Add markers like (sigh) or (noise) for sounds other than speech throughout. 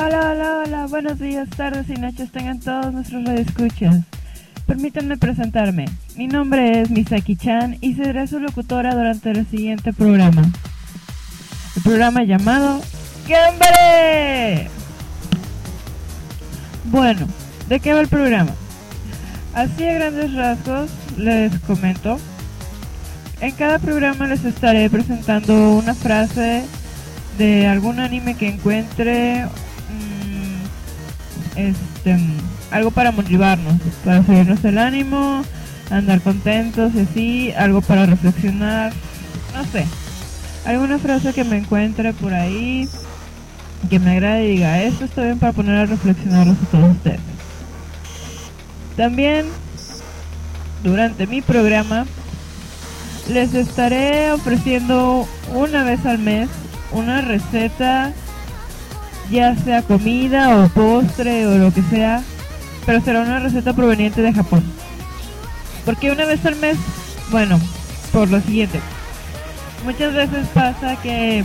Hola, hola, hola, buenos días, tardes y noches tengan todos nuestros radioescuchas. Permítanme presentarme. Mi nombre es Misaki Chan y seré su locutora durante el siguiente programa. El programa llamado ¡Gambare! Bueno, ¿de qué va el programa? Así a grandes rasgos les comento. En cada programa les estaré presentando una frase de algún anime que encuentre, este, algo para motivarnos, para subirnos el ánimo, andar contentos y así, algo para reflexionar, no sé, alguna frase que me encuentre por ahí, que me agrade y diga, esto está bien para poner a reflexionarlos a todos ustedes. También, durante mi programa, les estaré ofreciendo una vez al mes una receta, ya sea comida o postre o lo que sea, pero será una receta proveniente de Japón. Porque una vez al mes, bueno, por lo siguiente, muchas veces pasa que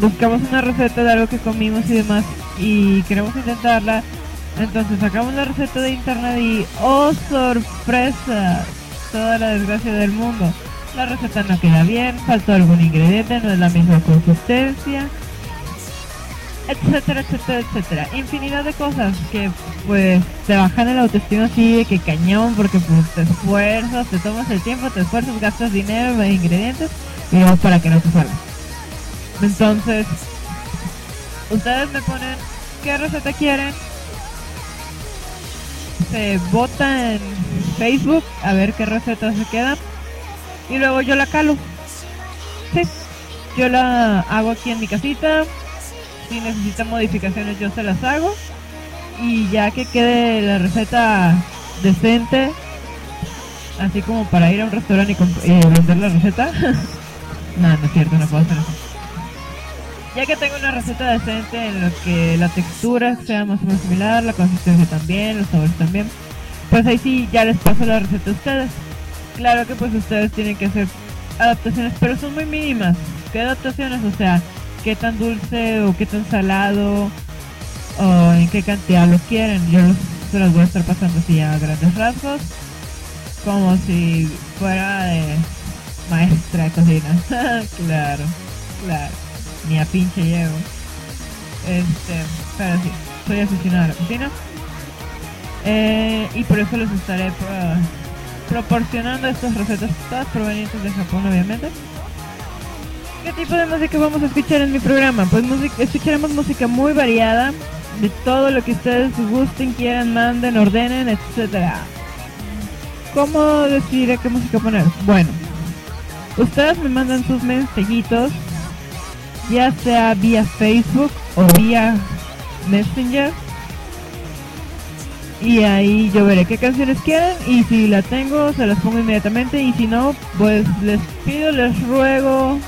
buscamos una receta de algo que comimos y demás y queremos intentarla, entonces sacamos la receta de internet y ¡oh sorpresa! Toda la desgracia del mundo la receta no queda bien, faltó algún ingrediente, no es la misma consistencia, etcétera, etcétera, etcétera. Infinidad de cosas que pues te bajan el autoestima así de que cañón porque pues te esfuerzas, te tomas el tiempo, te esfuerzas, gastas dinero en ingredientes y vamos para que no te salga. Entonces, ustedes me ponen qué receta quieren, se vota en Facebook a ver qué receta se queda y luego yo la calo. Sí, yo la hago aquí en mi casita. Si necesita modificaciones yo se las hago. Y ya que quede la receta decente, así como para ir a un restaurante y, vender la receta. (laughs) no, no es cierto, no puedo hacer eso. Ya que tengo una receta decente en lo que la textura sea más o menos similar, la consistencia también, los sabores también, pues ahí sí ya les paso la receta a ustedes. Claro que pues ustedes tienen que hacer adaptaciones, pero son muy mínimas. ¿Qué adaptaciones? O sea, qué tan dulce o qué tan salado o en qué cantidad lo quieren. Yo se los voy a estar pasando así a grandes rasgos, como si fuera de maestra de cocina. (laughs) claro, claro. Ni a pinche llego. Este, pero sí, soy aficionada a la cocina. Eh, y por eso les estaré proporcionando estas recetas todas provenientes de Japón obviamente. ¿Qué tipo de música vamos a escuchar en mi programa? Pues escucharemos música muy variada, de todo lo que ustedes gusten, quieran, manden, ordenen, etcétera. ¿Cómo decidiré qué música poner? Bueno, ustedes me mandan sus mensajitos, ya sea vía Facebook o vía Messenger y ahí yo veré qué canciones quieren y si la tengo se las pongo inmediatamente y si no pues les pido, les ruego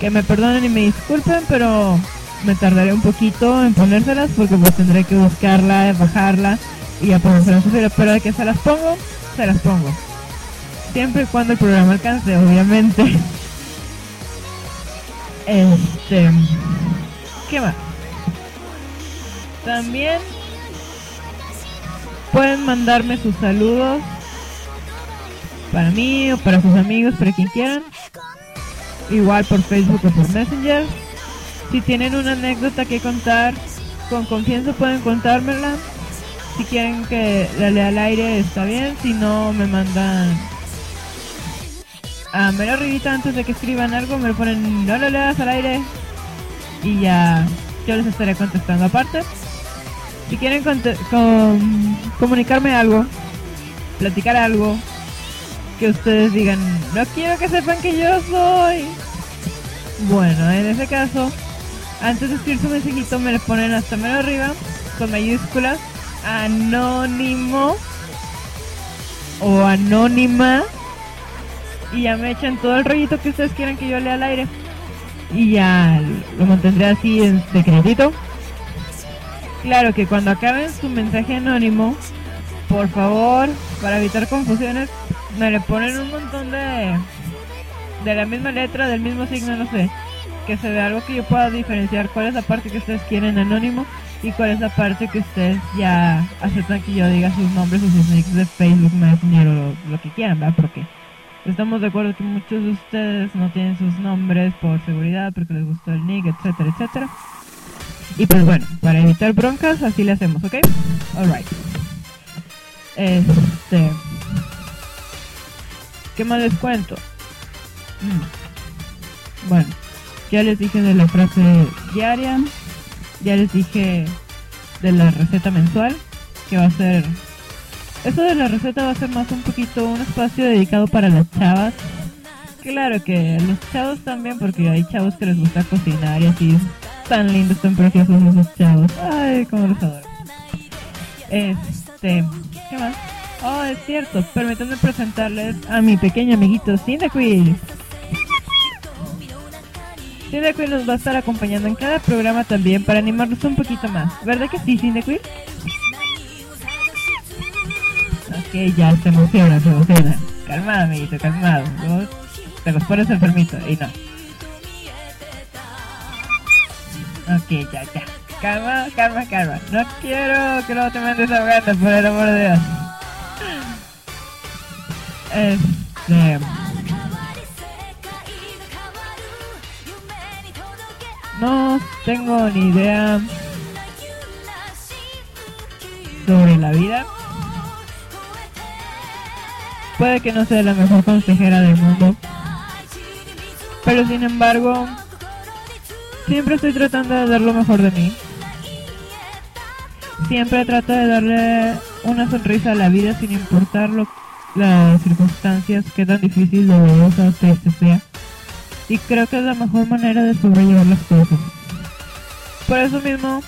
que me perdonen y me disculpen pero me tardaré un poquito en ponérselas porque pues tendré que buscarla, bajarla y a ponérselas pero de que se las pongo, se las pongo siempre y cuando el programa alcance obviamente (laughs) este ¿qué más? también Pueden mandarme sus saludos para mí o para sus amigos, para quien quieran. Igual por Facebook o por Messenger. Si tienen una anécdota que contar, con confianza pueden contármela. Si quieren que la lea al aire, está bien. Si no, me mandan a mero arribita antes de que escriban algo, me ponen, no lo leas al aire. Y ya, yo les estaré contestando aparte. Si quieren comunicarme algo, platicar algo, que ustedes digan, no quiero que sepan que yo soy. Bueno, en ese caso, antes de escribir su mensajito me lo ponen hasta menos arriba, con mayúsculas, anónimo o anónima. Y ya me echan todo el rollito que ustedes quieran que yo lea al aire. Y ya lo mantendré así en secretito Claro que cuando acaben su mensaje anónimo, por favor, para evitar confusiones, me le ponen un montón de de la misma letra, del mismo signo, no sé. que se vea algo que yo pueda diferenciar cuál es la parte que ustedes quieren anónimo y cuál es la parte que ustedes ya aceptan que yo diga sus nombres o sus nicks de Facebook, Messenger o lo, que quieran, ¿verdad? Porque estamos de acuerdo que muchos de ustedes no tienen sus nombres por seguridad, porque les gustó el nick, etcétera, etcétera. Y pues bueno, para evitar broncas, así le hacemos, ¿ok? Alright. Este. ¿Qué más les cuento? Bueno, ya les dije de la frase diaria, ya les dije de la receta mensual, que va a ser... Eso de la receta va a ser más un poquito un espacio dedicado para las chavas. Claro que los chavos también, porque hay chavos que les gusta cocinar y así. Tan lindos, tan preciosos esos chavos. Ay, cómo los adoro. Este, ¿qué más? Oh, es cierto. Permítanme presentarles a mi pequeño amiguito Cyndaquil. Cyndaquil nos va a estar acompañando en cada programa también para animarnos un poquito más. ¿Verdad que sí, Cyndaquil? Ok, ya se emociona, se emociona. Calmado, amiguito, calmado. te los pones enfermito y no. Ok, ya, ya. Calma, calma, calma. No quiero que luego te mandes ahogando, por el amor de Dios. Este. No tengo ni idea sobre la vida. Puede que no sea la mejor consejera del mundo. Pero sin embargo, siempre estoy tratando de dar lo mejor de mí. Siempre trato de darle una sonrisa a la vida sin importar lo las circunstancias, qué tan difícil, dolorosa triste sea. Y creo que es la mejor manera de sobrellevar las cosas. Por eso mismo,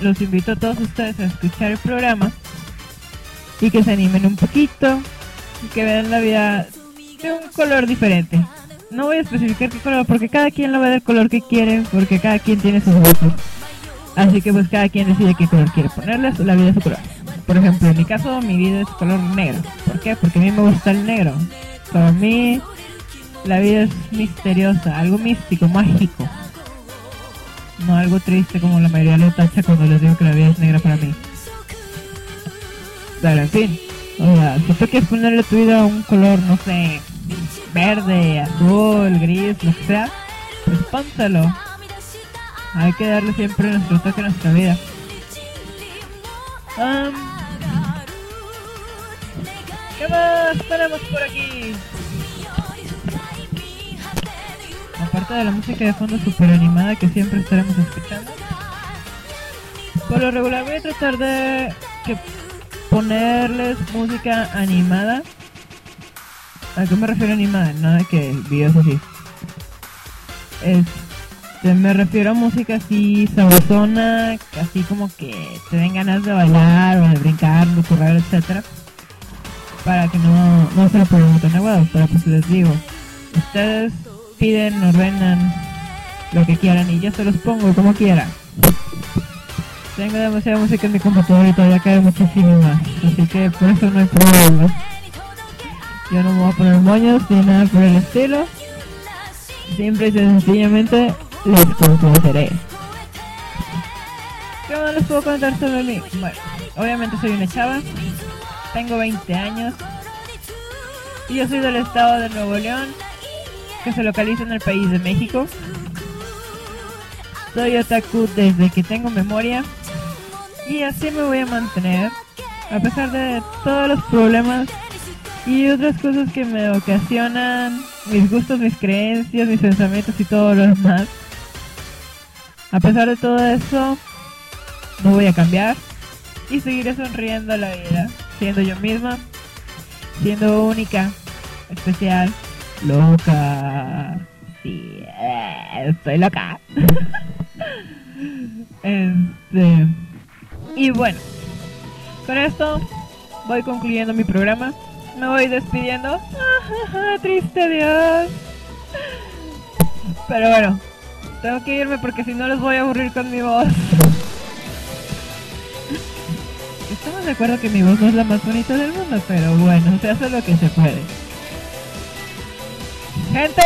los invito a todos ustedes a escuchar el programa y que se animen un poquito y que vean la vida de un color diferente. No voy a especificar qué color porque cada quien lo ve del color que quiere, porque cada quien tiene sus gustos. Así que pues cada quien decide qué color quiere ponerle la vida a su color. Por ejemplo, en mi caso, mi vida es color negro. ¿Por qué? Porque a mí me gusta el negro. Para mí, la vida es misteriosa, algo místico, mágico. No algo triste como la mayoría lo tacha cuando les digo que la vida es negra para mí. Pero en fin, o sea, si tú quieres ponerle a tu vida un color, no sé, verde, azul, gris, lo que sea, pues pónselo. Hay que darle siempre nuestro toque a nuestra vida. Um, ¿Qué más tenemos por aquí? Aparte de la música de fondo super animada que siempre estaremos escuchando. Por lo regular voy a tratar de ponerles música animada. ¿A qué me refiero animada? Nada que videos así. Este, me refiero a música así sabrosona, así como que te den ganas de bailar o de brincar, de correr, etcétera para que no, no se lo pongan tan aguados, pero pues les digo, ustedes piden, ordenan lo que quieran y yo se los pongo como quieran. Tengo demasiada música en mi computadora y todavía cae muchísimo más, así que por eso no hay problema. Yo no me voy a poner moños ni nada por el estilo. Siempre y sencillamente les complaceré. ¿Qué más les puedo contar sobre mí? Bueno, obviamente soy una chava, tengo 20 años y yo soy del estado de Nuevo León, que se localiza en el país de México. Soy otaku desde que tengo memoria y así me voy a mantener a pesar de todos los problemas y otras cosas que me ocasionan mis gustos, mis creencias, mis pensamientos y todo lo demás. A pesar de todo eso, no voy a cambiar y seguiré sonriendo a la vida siendo yo misma, siendo única, especial, loca. Sí, eh, estoy loca. (laughs) este, y bueno, con esto voy concluyendo mi programa. Me voy despidiendo. (laughs) Triste Dios. Pero bueno, tengo que irme porque si no les voy a aburrir con mi voz. (laughs) Estamos de acuerdo que mi voz no es la más bonita del mundo, pero bueno, se hace lo que se puede. Gente,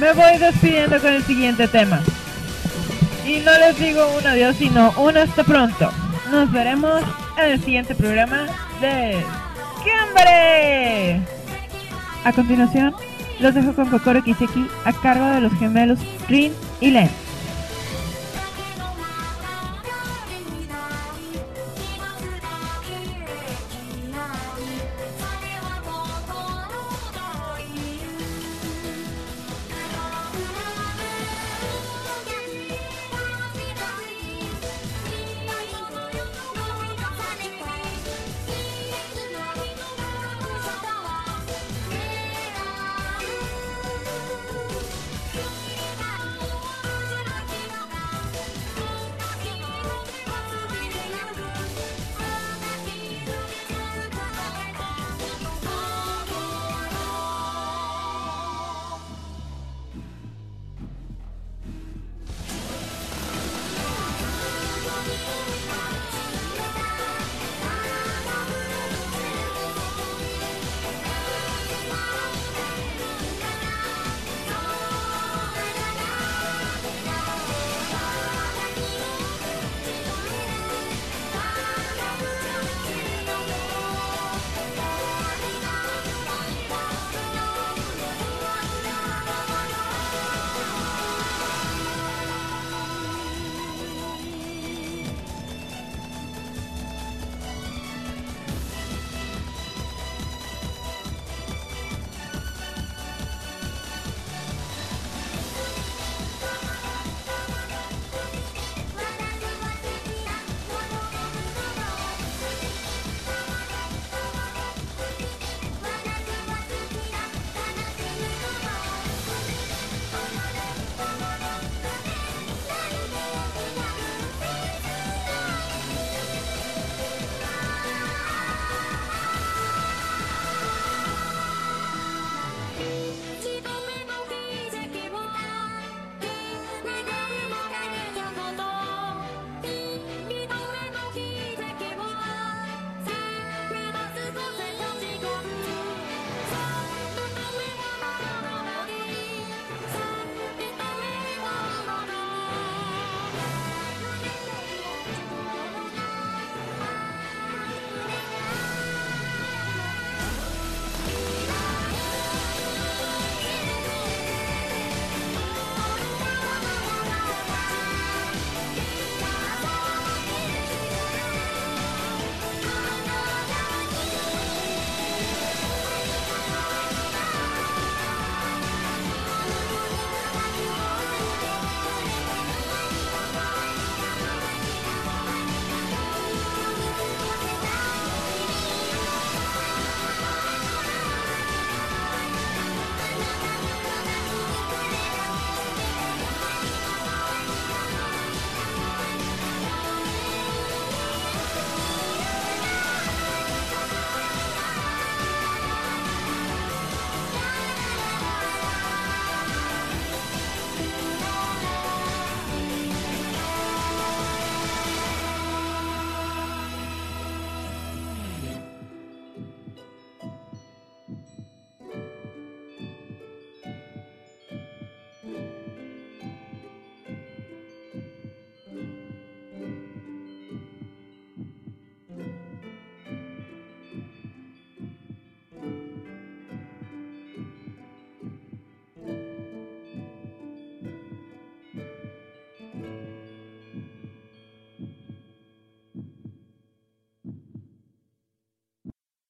me voy despidiendo con el siguiente tema. Y no les digo un adiós, sino un hasta pronto. Nos veremos en el siguiente programa de ¡Hambre! A continuación, los dejo con Kokoro Kiseki a cargo de los gemelos Rin y Len.